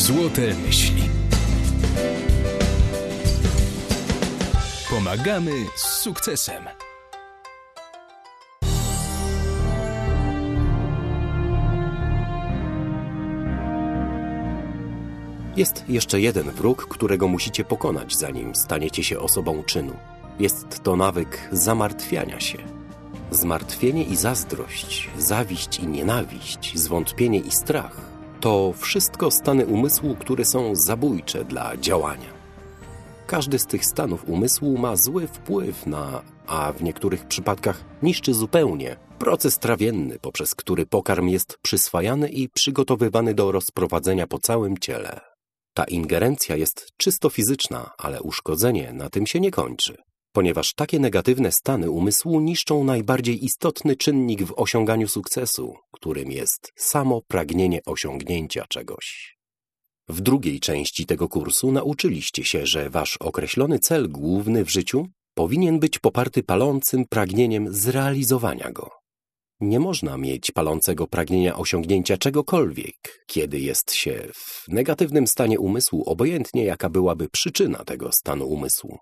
Złote myśli. Pomagamy z sukcesem. Jest jeszcze jeden wróg, którego musicie pokonać, zanim staniecie się osobą czynu. Jest to nawyk zamartwiania się. Zmartwienie i zazdrość, zawiść i nienawiść, zwątpienie i strach to wszystko stany umysłu, które są zabójcze dla działania. Każdy z tych stanów umysłu ma zły wpływ na, a w niektórych przypadkach niszczy zupełnie, proces trawienny, poprzez który pokarm jest przyswajany i przygotowywany do rozprowadzenia po całym ciele. Ta ingerencja jest czysto fizyczna, ale uszkodzenie na tym się nie kończy, ponieważ takie negatywne stany umysłu niszczą najbardziej istotny czynnik w osiąganiu sukcesu, którym jest samo pragnienie osiągnięcia czegoś. W drugiej części tego kursu nauczyliście się, że wasz określony cel główny w życiu powinien być poparty palącym pragnieniem zrealizowania go. Nie można mieć palącego pragnienia osiągnięcia czegokolwiek, kiedy jest się w negatywnym stanie umysłu, obojętnie jaka byłaby przyczyna tego stanu umysłu.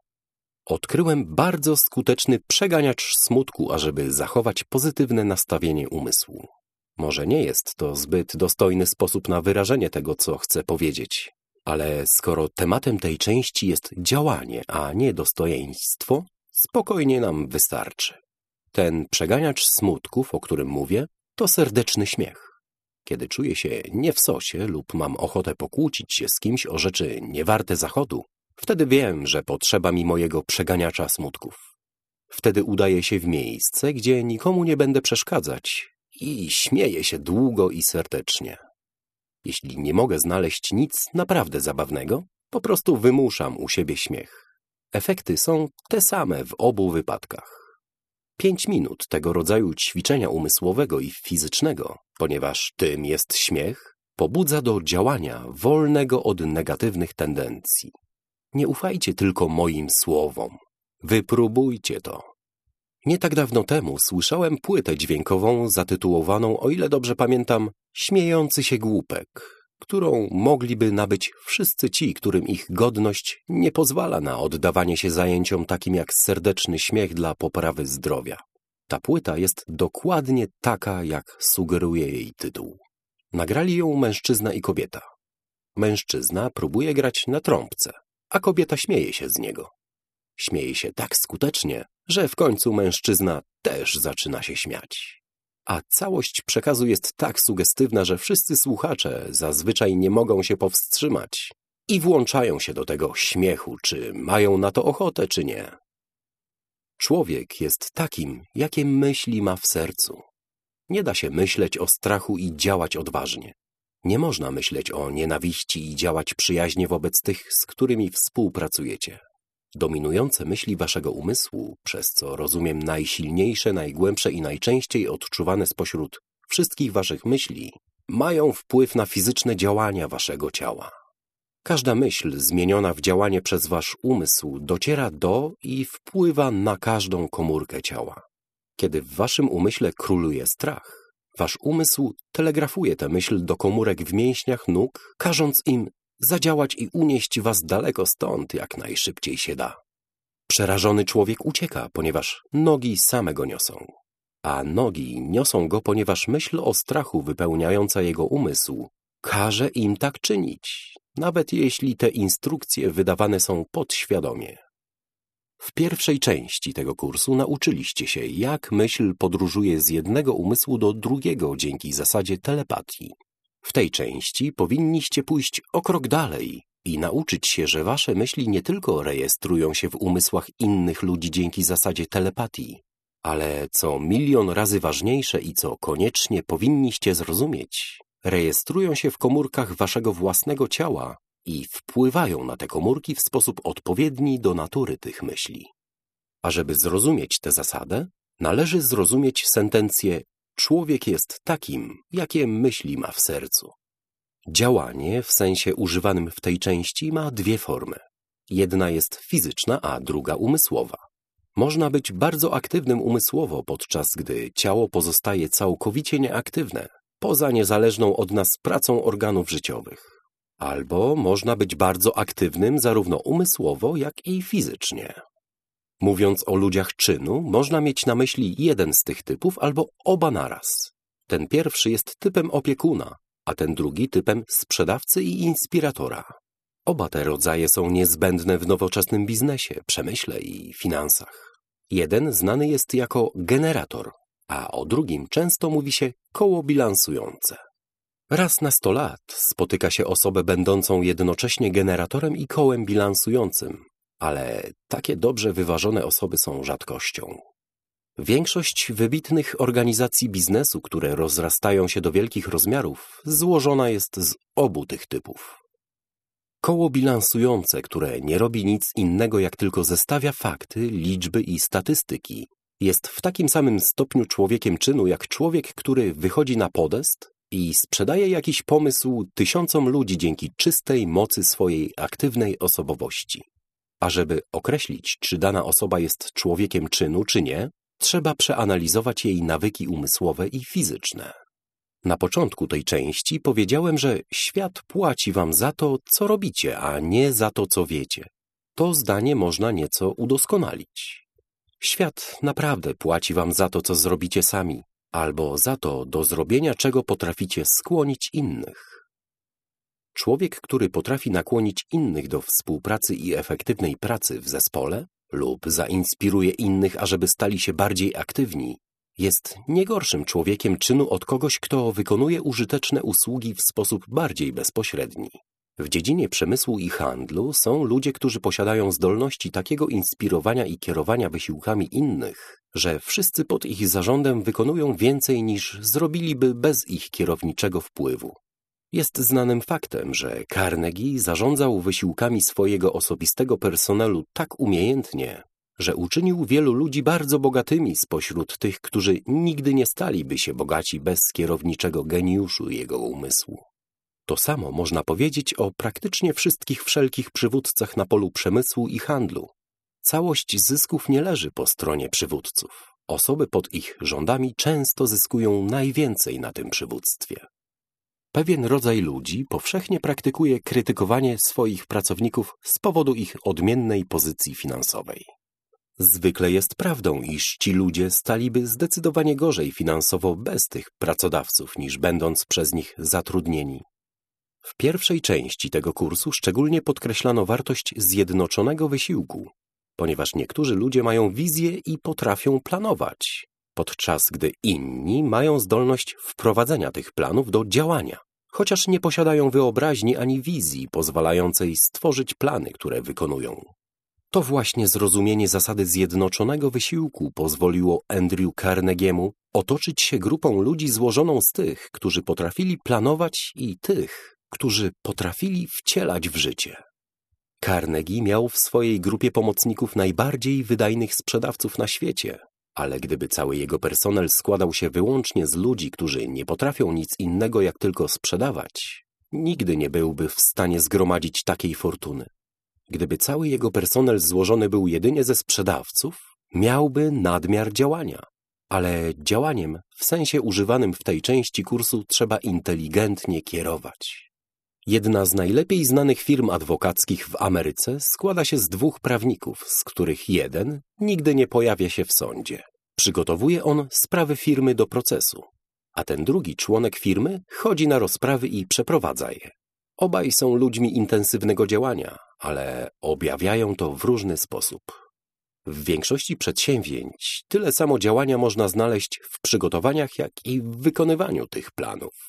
Odkryłem bardzo skuteczny przeganiacz smutku, ażeby zachować pozytywne nastawienie umysłu. Może nie jest to zbyt dostojny sposób na wyrażenie tego, co chcę powiedzieć, ale skoro tematem tej części jest działanie, a nie dostojeństwo, spokojnie nam wystarczy. Ten przeganiacz smutków, o którym mówię, to serdeczny śmiech. Kiedy czuję się nie w sosie lub mam ochotę pokłócić się z kimś o rzeczy niewarte zachodu, wtedy wiem, że potrzeba mi mojego przeganiacza smutków. Wtedy udaję się w miejsce, gdzie nikomu nie będę przeszkadzać i śmieję się długo i serdecznie. Jeśli nie mogę znaleźć nic naprawdę zabawnego, po prostu wymuszam u siebie śmiech. Efekty są te same w obu wypadkach. Pięć minut tego rodzaju ćwiczenia umysłowego i fizycznego, ponieważ tym jest śmiech, pobudza do działania wolnego od negatywnych tendencji. Nie ufajcie tylko moim słowom. Wypróbujcie to. Nie tak dawno temu słyszałem płytę dźwiękową zatytułowaną, o ile dobrze pamiętam, Śmiejący się głupek, którą mogliby nabyć wszyscy ci, którym ich godność nie pozwala na oddawanie się zajęciom takim jak serdeczny śmiech dla poprawy zdrowia. Ta płyta jest dokładnie taka, jak sugeruje jej tytuł. Nagrali ją mężczyzna i kobieta. Mężczyzna próbuje grać na trąbce, a kobieta śmieje się z niego. Śmieje się tak skutecznie, że w końcu mężczyzna też zaczyna się śmiać. A całość przekazu jest tak sugestywna, że wszyscy słuchacze zazwyczaj nie mogą się powstrzymać i włączają się do tego śmiechu, czy mają na to ochotę, czy nie. Człowiek jest takim, jakie myśli ma w sercu. Nie da się myśleć o strachu i działać odważnie. Nie można myśleć o nienawiści i działać przyjaźnie wobec tych, z którymi współpracujecie. Dominujące myśli waszego umysłu, przez co rozumiem najsilniejsze, najgłębsze i najczęściej odczuwane spośród wszystkich waszych myśli, mają wpływ na fizyczne działania waszego ciała. Każda myśl zmieniona w działanie przez wasz umysł dociera do i wpływa na każdą komórkę ciała. Kiedy w waszym umyśle króluje strach, wasz umysł telegrafuje tę myśl do komórek w mięśniach nóg, każąc im zadziałać i unieść was daleko stąd, jak najszybciej się da. Przerażony człowiek ucieka, ponieważ nogi same go niosą. A nogi niosą go, ponieważ myśl o strachu wypełniająca jego umysł każe im tak czynić, nawet jeśli te instrukcje wydawane są podświadomie. W pierwszej części tego kursu nauczyliście się, jak myśl podróżuje z jednego umysłu do drugiego dzięki zasadzie telepatii. W tej części powinniście pójść o krok dalej i nauczyć się, że wasze myśli nie tylko rejestrują się w umysłach innych ludzi dzięki zasadzie telepatii, ale co milion razy ważniejsze i co koniecznie powinniście zrozumieć, rejestrują się w komórkach waszego własnego ciała i wpływają na te komórki w sposób odpowiedni do natury tych myśli. A żeby zrozumieć tę zasadę, należy zrozumieć sentencję człowiek jest takim, jakie myśli ma w sercu. Działanie w sensie używanym w tej części ma dwie formy. Jedna jest fizyczna, a druga umysłowa. Można być bardzo aktywnym umysłowo, podczas gdy ciało pozostaje całkowicie nieaktywne, poza niezależną od nas pracą organów życiowych. albo można być bardzo aktywnym zarówno umysłowo, jak i fizycznie. Mówiąc o ludziach czynu, można mieć na myśli jeden z tych typów albo oba naraz. Ten pierwszy jest typem opiekuna, a ten drugi typem sprzedawcy i inspiratora. Oba te rodzaje są niezbędne w nowoczesnym biznesie, przemyśle i finansach. Jeden znany jest jako generator, a o drugim często mówi się koło bilansujące. Raz na sto lat spotyka się osobę będącą jednocześnie generatorem i kołem bilansującym, ale takie dobrze wyważone osoby są rzadkością. Większość wybitnych organizacji biznesu, które rozrastają się do wielkich rozmiarów, złożona jest z obu tych typów. Koło bilansujące, które nie robi nic innego jak tylko zestawia fakty, liczby i statystyki, jest w takim samym stopniu człowiekiem czynu jak człowiek, który wychodzi na podest i sprzedaje jakiś pomysł tysiącom ludzi dzięki czystej mocy swojej aktywnej osobowości. A żeby określić, czy dana osoba jest człowiekiem czynu, czy nie, trzeba przeanalizować jej nawyki umysłowe i fizyczne. Na początku tej części powiedziałem, że świat płaci wam za to, co robicie, a nie za to, co wiecie. To zdanie można nieco udoskonalić. Świat naprawdę płaci wam za to, co zrobicie sami, albo za to, do zrobienia czego potraficie skłonić innych. Człowiek, który potrafi nakłonić innych do współpracy i efektywnej pracy w zespole lub zainspiruje innych, ażeby stali się bardziej aktywni, jest nie gorszym człowiekiem czynu od kogoś, kto wykonuje użyteczne usługi w sposób bardziej bezpośredni. W dziedzinie przemysłu i handlu są ludzie, którzy posiadają zdolności takiego inspirowania i kierowania wysiłkami innych, że wszyscy pod ich zarządem wykonują więcej niż zrobiliby bez ich kierowniczego wpływu. Jest znanym faktem, że Carnegie zarządzał wysiłkami swojego osobistego personelu tak umiejętnie, że uczynił wielu ludzi bardzo bogatymi spośród tych, którzy nigdy nie staliby się bogaci bez kierowniczego geniuszu jego umysłu. To samo można powiedzieć o praktycznie wszystkich wszelkich przywódcach na polu przemysłu i handlu. Całość zysków nie leży po stronie przywódców. Osoby pod ich rządami często zyskują najwięcej na tym przywództwie. Pewien rodzaj ludzi powszechnie praktykuje krytykowanie swoich pracowników z powodu ich odmiennej pozycji finansowej. Zwykle jest prawdą, iż ci ludzie staliby zdecydowanie gorzej finansowo bez tych pracodawców, niż będąc przez nich zatrudnieni. W pierwszej części tego kursu szczególnie podkreślano wartość zjednoczonego wysiłku, ponieważ niektórzy ludzie mają wizję i potrafią planować, podczas gdy inni mają zdolność wprowadzenia tych planów do działania, chociaż nie posiadają wyobraźni ani wizji pozwalającej stworzyć plany, które wykonują. To właśnie zrozumienie zasady zjednoczonego wysiłku pozwoliło Andrew Carnegiemu otoczyć się grupą ludzi złożoną z tych, którzy potrafili planować i tych, którzy potrafili wcielać w życie. Carnegie miał w swojej grupie pomocników najbardziej wydajnych sprzedawców na świecie, ale gdyby cały jego personel składał się wyłącznie z ludzi, którzy nie potrafią nic innego jak tylko sprzedawać, nigdy nie byłby w stanie zgromadzić takiej fortuny. Gdyby cały jego personel złożony był jedynie ze sprzedawców, miałby nadmiar działania. Ale działaniem, w sensie używanym w tej części kursu, trzeba inteligentnie kierować. Jedna z najlepiej znanych firm adwokackich w Ameryce składa się z dwóch prawników, z których jeden nigdy nie pojawia się w sądzie. Przygotowuje on sprawy firmy do procesu, a ten drugi członek firmy chodzi na rozprawy i przeprowadza je. Obaj są ludźmi intensywnego działania, ale objawiają to w różny sposób. W większości przedsięwzięć tyle samo działania można znaleźć w przygotowaniach, jak i w wykonywaniu tych planów.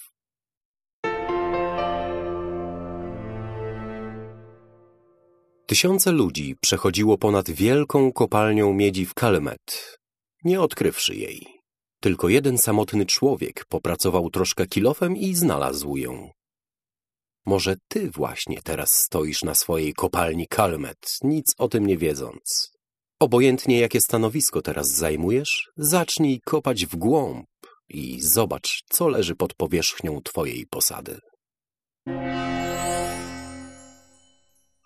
Tysiące ludzi przechodziło ponad wielką kopalnią miedzi w Kalmet, nie odkrywszy jej. Tylko jeden samotny człowiek popracował troszkę kilofem i znalazł ją. Może ty właśnie teraz stoisz na swojej kopalni Kalmet, nic o tym nie wiedząc. Obojętnie jakie stanowisko teraz zajmujesz, zacznij kopać w głąb i zobacz, co leży pod powierzchnią twojej posady.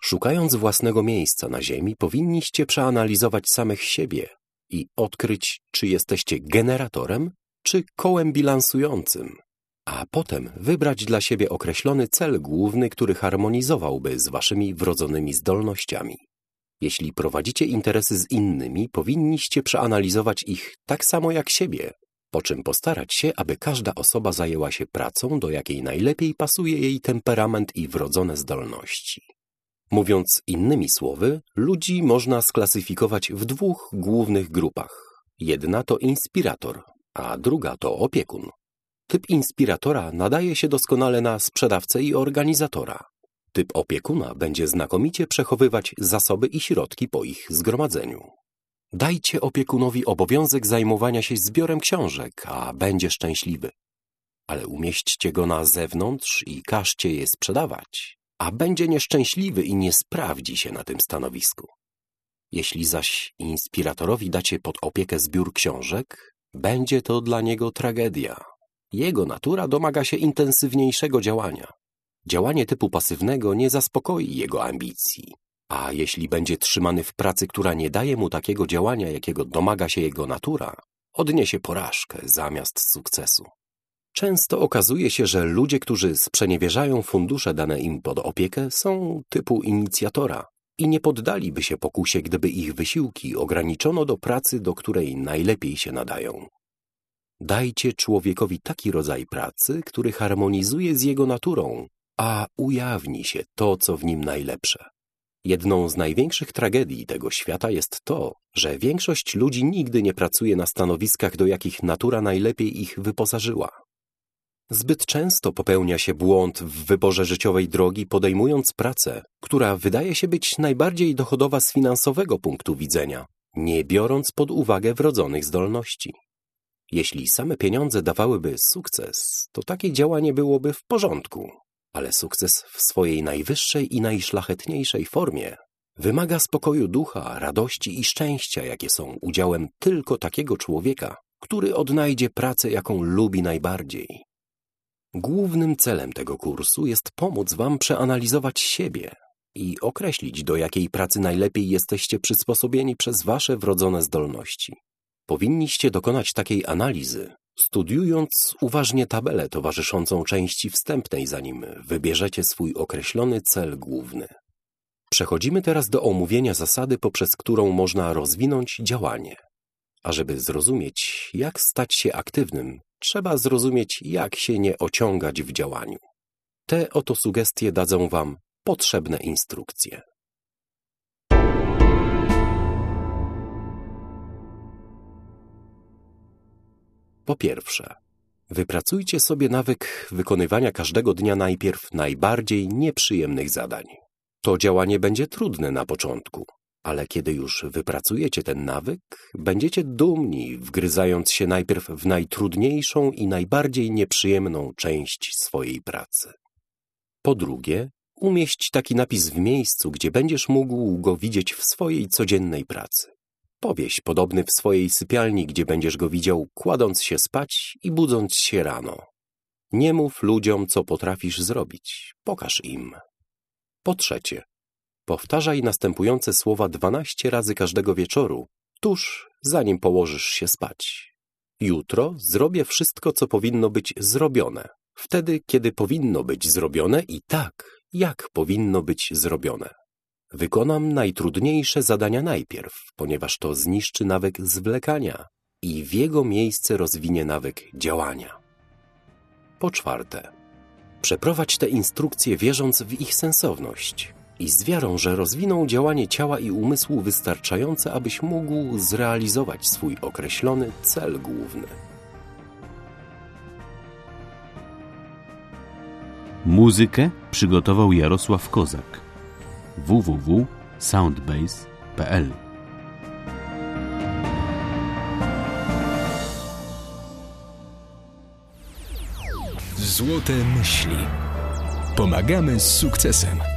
Szukając własnego miejsca na ziemi, powinniście przeanalizować samych siebie i odkryć, czy jesteście generatorem, czy kołem bilansującym. a potem wybrać dla siebie określony cel główny, który harmonizowałby z waszymi wrodzonymi zdolnościami. Jeśli prowadzicie interesy z innymi, powinniście przeanalizować ich tak samo jak siebie, po czym postarać się, aby każda osoba zajęła się pracą, do jakiej najlepiej pasuje jej temperament i wrodzone zdolności. Mówiąc innymi słowy, ludzi można sklasyfikować w dwóch głównych grupach. Jedna to inspirator, a druga to opiekun. Typ inspiratora nadaje się doskonale na sprzedawcę i organizatora. Typ opiekuna będzie znakomicie przechowywać zasoby i środki po ich zgromadzeniu. Dajcie opiekunowi obowiązek zajmowania się zbiorem książek, a będzie szczęśliwy. Ale umieśćcie go na zewnątrz i każcie je sprzedawać, a będzie nieszczęśliwy i nie sprawdzi się na tym stanowisku. Jeśli zaś inspiratorowi dacie pod opiekę zbiór książek, będzie to dla niego tragedia. Jego natura domaga się intensywniejszego działania. Działanie typu pasywnego nie zaspokoi jego ambicji, a jeśli będzie trzymany w pracy, która nie daje mu takiego działania, jakiego domaga się jego natura, odniesie porażkę zamiast sukcesu. Często okazuje się, że ludzie, którzy sprzeniewierzają fundusze dane im pod opiekę, są typu inicjatora i nie poddaliby się pokusie, gdyby ich wysiłki ograniczono do pracy, do której najlepiej się nadają. Dajcie człowiekowi taki rodzaj pracy, który harmonizuje z jego naturą, a ujawni się to, co w nim najlepsze. Jedną z największych tragedii tego świata jest to, że większość ludzi nigdy nie pracuje na stanowiskach, do jakich natura najlepiej ich wyposażyła. Zbyt często popełnia się błąd w wyborze życiowej drogi, podejmując pracę, która wydaje się być najbardziej dochodowa z finansowego punktu widzenia, nie biorąc pod uwagę wrodzonych zdolności. Jeśli same pieniądze dawałyby sukces, to takie działanie byłoby w porządku, ale sukces w swojej najwyższej i najszlachetniejszej formie wymaga spokoju ducha, radości i szczęścia, jakie są udziałem tylko takiego człowieka, który odnajdzie pracę, jaką lubi najbardziej. Głównym celem tego kursu jest pomóc Wam przeanalizować siebie i określić, do jakiej pracy najlepiej jesteście przysposobieni przez Wasze wrodzone zdolności. Powinniście dokonać takiej analizy, studiując uważnie tabelę towarzyszącą części wstępnej, zanim wybierzecie swój określony cel główny. Przechodzimy teraz do omówienia zasady, poprzez którą można rozwinąć działanie. A żeby zrozumieć, jak stać się aktywnym, trzeba zrozumieć, jak się nie ociągać w działaniu. Te oto sugestie dadzą Wam potrzebne instrukcje. Po pierwsze, wypracujcie sobie nawyk wykonywania każdego dnia najpierw najbardziej nieprzyjemnych zadań. To działanie będzie trudne na początku, ale kiedy już wypracujecie ten nawyk, będziecie dumni, wgryzając się najpierw w najtrudniejszą i najbardziej nieprzyjemną część swojej pracy. Po drugie, umieść taki napis w miejscu, gdzie będziesz mógł go widzieć w swojej codziennej pracy. Powieś podobny w swojej sypialni, gdzie będziesz go widział kładąc się spać i budząc się rano. Nie mów ludziom, co potrafisz zrobić. Pokaż im. Po trzecie, powtarzaj następujące słowa dwanaście razy każdego wieczoru, tuż zanim położysz się spać. Jutro zrobię wszystko, co powinno być zrobione. Wtedy, kiedy powinno być zrobione i tak, jak powinno być zrobione. Wykonam najtrudniejsze zadania najpierw, ponieważ to zniszczy nawyk zwlekania i w jego miejsce rozwinie nawyk działania. Po czwarte, przeprowadź te instrukcje wierząc w ich sensowność i z wiarą, że rozwiną działanie ciała i umysłu wystarczające, abyś mógł zrealizować swój określony cel główny. Muzykę przygotował Jarosław Kozak www.soundbase.pl Złote myśli. Pomagamy z sukcesem.